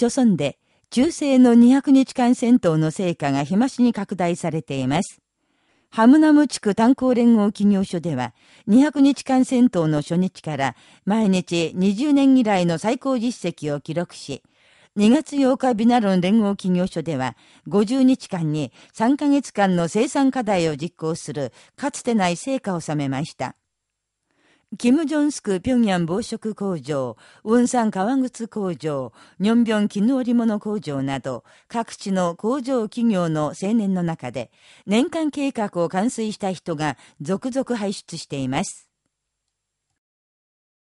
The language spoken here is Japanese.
著村で、中世の200日間戦闘の成果が日増しに拡大されています。ハムナム地区炭鉱連合企業所では、200日間戦闘の初日から毎日20年以来の最高実績を記録し、2月8日ビナロン連合企業所では、50日間に3ヶ月間の生産課題を実行する、かつてない成果を収めました。キム・ジョンスク平壌防食工場、ウンサン革靴工場、ニョンビョン絹織物工場など、各地の工場企業の青年の中で、年間計画を完遂した人が続々輩出しています。